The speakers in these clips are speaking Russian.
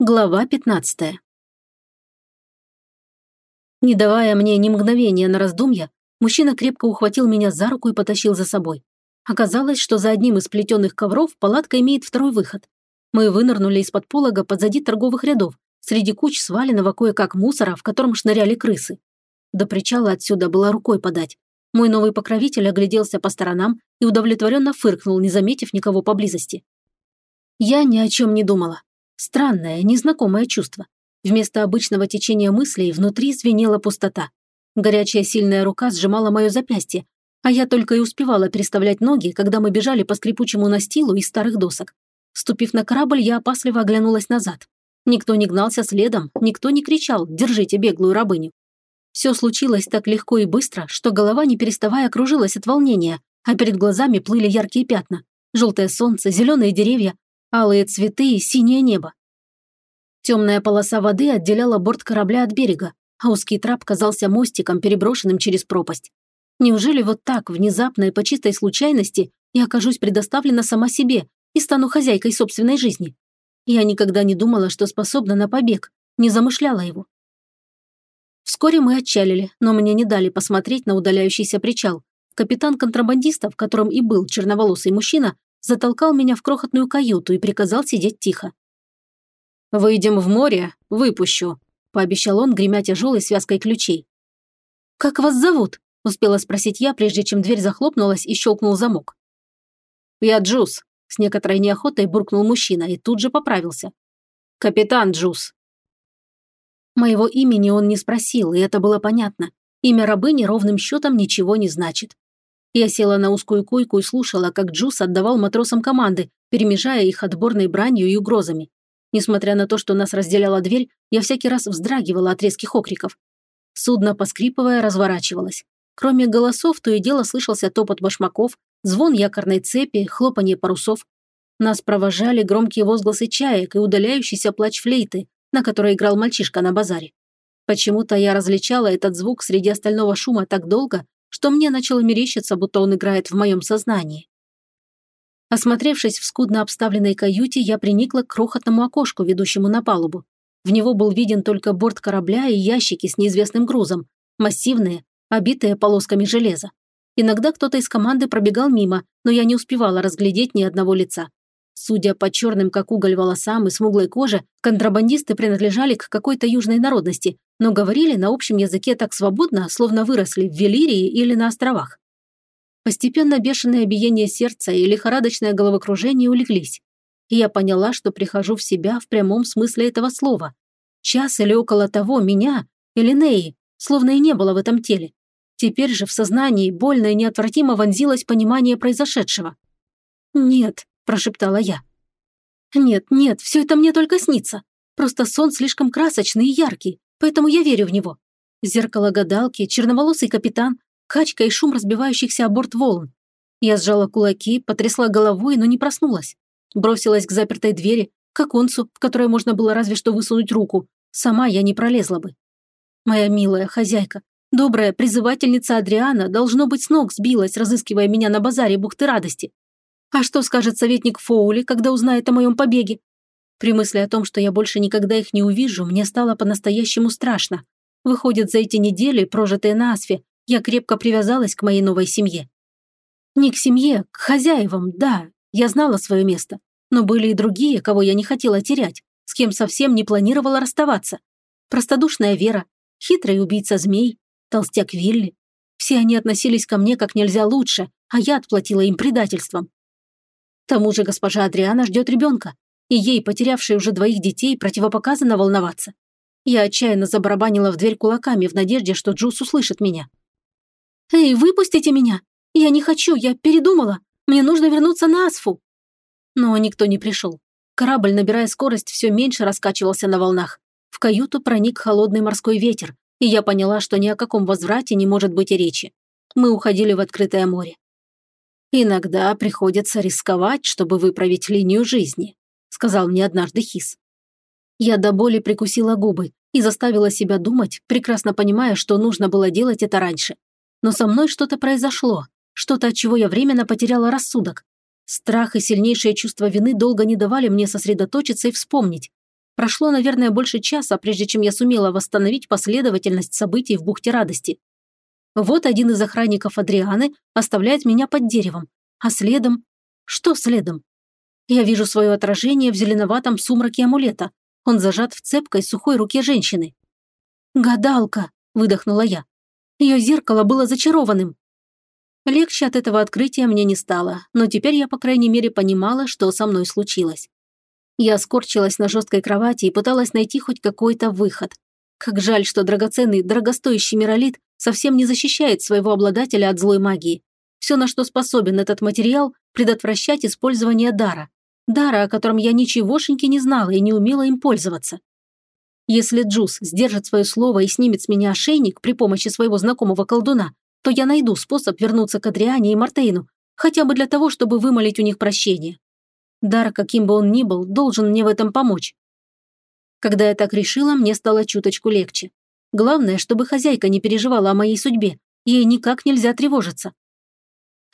Глава 15 Не давая мне ни мгновения на раздумья, мужчина крепко ухватил меня за руку и потащил за собой. Оказалось, что за одним из плетеных ковров палатка имеет второй выход. Мы вынырнули из-под полога позади торговых рядов, среди куч сваленного кое-как мусора, в котором шныряли крысы. До причала отсюда было рукой подать. Мой новый покровитель огляделся по сторонам и удовлетворенно фыркнул, не заметив никого поблизости. Я ни о чем не думала. Странное, незнакомое чувство. Вместо обычного течения мыслей внутри звенела пустота. Горячая сильная рука сжимала мое запястье, а я только и успевала переставлять ноги, когда мы бежали по скрипучему настилу из старых досок. Ступив на корабль, я опасливо оглянулась назад. Никто не гнался следом, никто не кричал «держите беглую рабыню». Все случилось так легко и быстро, что голова не переставая кружилась от волнения, а перед глазами плыли яркие пятна. Желтое солнце, зеленые деревья, алые цветы и синее небо. Темная полоса воды отделяла борт корабля от берега, а узкий трап казался мостиком, переброшенным через пропасть. Неужели вот так, внезапно и по чистой случайности, я окажусь предоставлена сама себе и стану хозяйкой собственной жизни? Я никогда не думала, что способна на побег, не замышляла его. Вскоре мы отчалили, но мне не дали посмотреть на удаляющийся причал. Капитан контрабандистов, которым и был черноволосый мужчина, затолкал меня в крохотную каюту и приказал сидеть тихо. «Выйдем в море, выпущу», – пообещал он, гремя тяжелой связкой ключей. «Как вас зовут?» – успела спросить я, прежде чем дверь захлопнулась и щелкнул замок. «Я Джус», – с некоторой неохотой буркнул мужчина и тут же поправился. «Капитан Джус». Моего имени он не спросил, и это было понятно. Имя рабыни ровным счетом ничего не значит. Я села на узкую койку и слушала, как Джус отдавал матросам команды, перемежая их отборной бранью и угрозами. Несмотря на то, что нас разделяла дверь, я всякий раз вздрагивала от резких окриков. Судно, поскрипывая, разворачивалось. Кроме голосов, то и дело слышался топот башмаков, звон якорной цепи, хлопанье парусов. Нас провожали громкие возгласы чаек и удаляющийся плач флейты, на которой играл мальчишка на базаре. Почему-то я различала этот звук среди остального шума так долго, что мне начало мерещиться, будто он играет в моем сознании. Осмотревшись в скудно обставленной каюте, я приникла к крохотному окошку, ведущему на палубу. В него был виден только борт корабля и ящики с неизвестным грузом, массивные, обитые полосками железа. Иногда кто-то из команды пробегал мимо, но я не успевала разглядеть ни одного лица. Судя по черным, как уголь, волосам и смуглой коже, контрабандисты принадлежали к какой-то южной народности, но говорили на общем языке так свободно, словно выросли в Велирии или на островах. Постепенно бешеное биение сердца и лихорадочное головокружение улеглись. И я поняла, что прихожу в себя в прямом смысле этого слова. Час или около того меня, или Неи, словно и не было в этом теле. Теперь же в сознании больно и неотвратимо вонзилось понимание произошедшего. «Нет», – прошептала я. «Нет, нет, все это мне только снится. Просто сон слишком красочный и яркий поэтому я верю в него. Зеркало гадалки, черноволосый капитан, качка и шум разбивающихся о борт волн. Я сжала кулаки, потрясла головой, но не проснулась. Бросилась к запертой двери, к оконцу, в которое можно было разве что высунуть руку. Сама я не пролезла бы. Моя милая хозяйка, добрая призывательница Адриана, должно быть, с ног сбилась, разыскивая меня на базаре бухты радости. А что скажет советник Фоули, когда узнает о моем побеге? При мысли о том, что я больше никогда их не увижу, мне стало по-настоящему страшно. Выходит, за эти недели, прожитые на Асфе, я крепко привязалась к моей новой семье. Не к семье, к хозяевам, да, я знала свое место. Но были и другие, кого я не хотела терять, с кем совсем не планировала расставаться. Простодушная Вера, хитрый убийца змей, толстяк Вилли. Все они относились ко мне как нельзя лучше, а я отплатила им предательством. К тому же госпожа Адриана ждет ребенка, и ей, потерявшей уже двоих детей, противопоказано волноваться. Я отчаянно забарабанила в дверь кулаками в надежде, что Джус услышит меня. «Эй, выпустите меня! Я не хочу, я передумала! Мне нужно вернуться на Асфу!» Но никто не пришел. Корабль, набирая скорость, все меньше раскачивался на волнах. В каюту проник холодный морской ветер, и я поняла, что ни о каком возврате не может быть и речи. Мы уходили в открытое море. Иногда приходится рисковать, чтобы выправить линию жизни сказал мне однажды Хис. Я до боли прикусила губы и заставила себя думать, прекрасно понимая, что нужно было делать это раньше. Но со мной что-то произошло, что-то, от чего я временно потеряла рассудок. Страх и сильнейшее чувство вины долго не давали мне сосредоточиться и вспомнить. Прошло, наверное, больше часа, прежде чем я сумела восстановить последовательность событий в бухте радости. Вот один из охранников Адрианы оставляет меня под деревом, а следом... Что следом? Я вижу свое отражение в зеленоватом сумраке амулета. Он зажат в цепкой сухой руке женщины. «Гадалка!» – выдохнула я. Ее зеркало было зачарованным. Легче от этого открытия мне не стало, но теперь я, по крайней мере, понимала, что со мной случилось. Я скорчилась на жесткой кровати и пыталась найти хоть какой-то выход. Как жаль, что драгоценный, дорогостоящий миролит совсем не защищает своего обладателя от злой магии. Все, на что способен этот материал, предотвращать использование дара. Дара, о котором я ничегошеньки не знала и не умела им пользоваться. Если Джус сдержит свое слово и снимет с меня ошейник при помощи своего знакомого колдуна, то я найду способ вернуться к Адриане и Мартейну, хотя бы для того, чтобы вымолить у них прощение. Дар, каким бы он ни был, должен мне в этом помочь. Когда я так решила, мне стало чуточку легче. Главное, чтобы хозяйка не переживала о моей судьбе, ей никак нельзя тревожиться.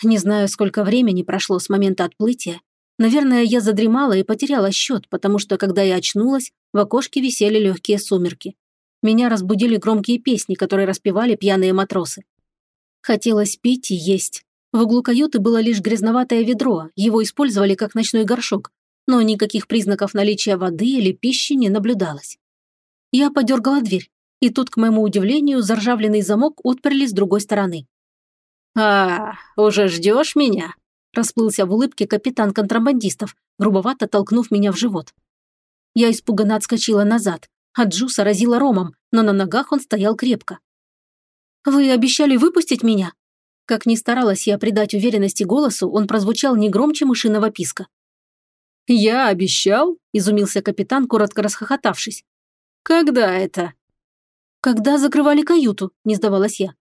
Не знаю, сколько времени прошло с момента отплытия. Наверное, я задремала и потеряла счет, потому что, когда я очнулась, в окошке висели легкие сумерки. Меня разбудили громкие песни, которые распевали пьяные матросы. Хотелось пить и есть. В углу каюты было лишь грязноватое ведро, его использовали как ночной горшок, но никаких признаков наличия воды или пищи не наблюдалось. Я подергала дверь, и тут, к моему удивлению, заржавленный замок отперли с другой стороны. «А, уже ждешь меня?» Расплылся в улыбке капитан контрабандистов, грубовато толкнув меня в живот. Я испуганно отскочила назад, а Джуса разила ромом, но на ногах он стоял крепко. «Вы обещали выпустить меня?» Как ни старалась я придать уверенности голосу, он прозвучал не громче мышиного писка. «Я обещал?» – изумился капитан, коротко расхохотавшись. «Когда это?» «Когда закрывали каюту», – не сдавалась я.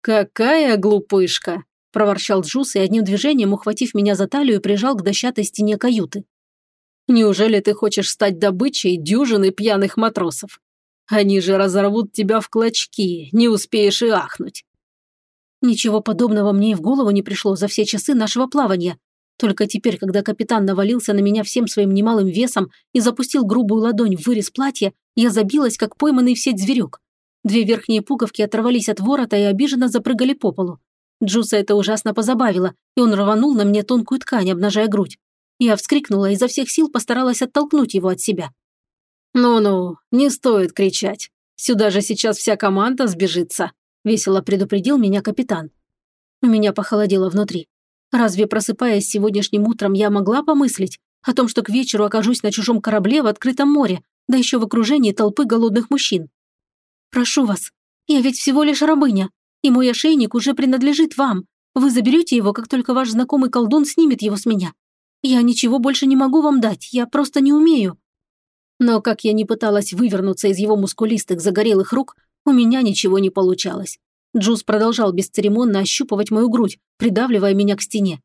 «Какая глупышка!» – проворчал Джус и одним движением, ухватив меня за талию, прижал к дощатой стене каюты. «Неужели ты хочешь стать добычей дюжины пьяных матросов? Они же разорвут тебя в клочки, не успеешь и ахнуть. Ничего подобного мне и в голову не пришло за все часы нашего плавания. Только теперь, когда капитан навалился на меня всем своим немалым весом и запустил грубую ладонь в вырез платья, я забилась, как пойманный в сеть зверек. Две верхние пуговки оторвались от ворота и обиженно запрыгали по полу. Джуса это ужасно позабавило, и он рванул на мне тонкую ткань, обнажая грудь. Я вскрикнула и изо всех сил постаралась оттолкнуть его от себя. «Ну-ну, не стоит кричать. Сюда же сейчас вся команда сбежится», – весело предупредил меня капитан. У меня похолодело внутри. Разве просыпаясь сегодняшним утром, я могла помыслить о том, что к вечеру окажусь на чужом корабле в открытом море, да еще в окружении толпы голодных мужчин? Прошу вас, я ведь всего лишь рабыня, и мой ошейник уже принадлежит вам. Вы заберете его, как только ваш знакомый колдун снимет его с меня. Я ничего больше не могу вам дать, я просто не умею. Но как я не пыталась вывернуться из его мускулистых загорелых рук, у меня ничего не получалось. Джуз продолжал бесцеремонно ощупывать мою грудь, придавливая меня к стене.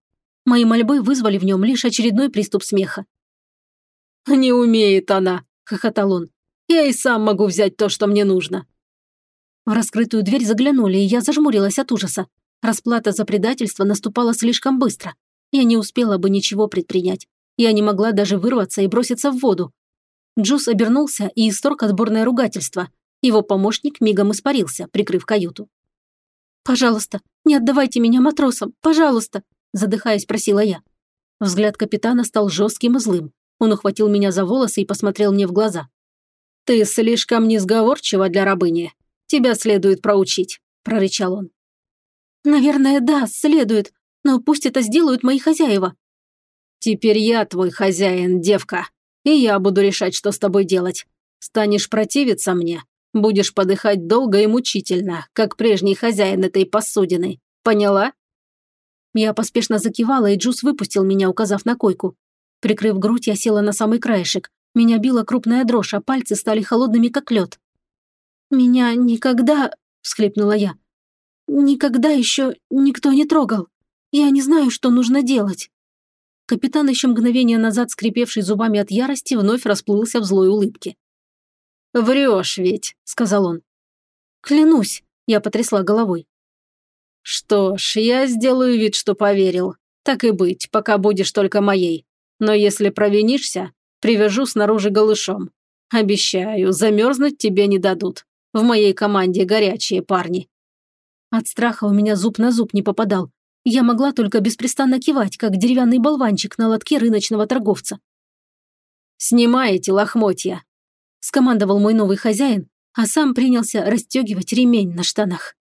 Мои мольбы вызвали в нем лишь очередной приступ смеха. «Не умеет она», – хохотал он. «Я и сам могу взять то, что мне нужно». В раскрытую дверь заглянули, и я зажмурилась от ужаса. Расплата за предательство наступала слишком быстро. Я не успела бы ничего предпринять. Я не могла даже вырваться и броситься в воду, Джус обернулся и исторг отборное ругательство. Его помощник мигом испарился, прикрыв каюту. «Пожалуйста, не отдавайте меня матросам, пожалуйста!» задыхаясь, просила я. Взгляд капитана стал жестким и злым. Он ухватил меня за волосы и посмотрел мне в глаза. «Ты слишком несговорчива для рабыни. Тебя следует проучить», – прорычал он. «Наверное, да, следует, но пусть это сделают мои хозяева». «Теперь я твой хозяин, девка», и я буду решать, что с тобой делать. Станешь противиться мне, будешь подыхать долго и мучительно, как прежний хозяин этой посудины. Поняла?» Я поспешно закивала, и Джус выпустил меня, указав на койку. Прикрыв грудь, я села на самый краешек. Меня била крупная дрожь, а пальцы стали холодными, как лед. «Меня никогда...» – всхлипнула я. «Никогда еще никто не трогал. Я не знаю, что нужно делать». Капитан, еще мгновение назад скрипевший зубами от ярости, вновь расплылся в злой улыбке. «Врешь ведь», — сказал он. «Клянусь», — я потрясла головой. «Что ж, я сделаю вид, что поверил. Так и быть, пока будешь только моей. Но если провинишься, привяжу снаружи голышом. Обещаю, замерзнуть тебе не дадут. В моей команде горячие парни». От страха у меня зуб на зуб не попадал. Я могла только беспрестанно кивать, как деревянный болванчик на лотке рыночного торговца. «Снимаете лохмотья», – скомандовал мой новый хозяин, а сам принялся расстегивать ремень на штанах.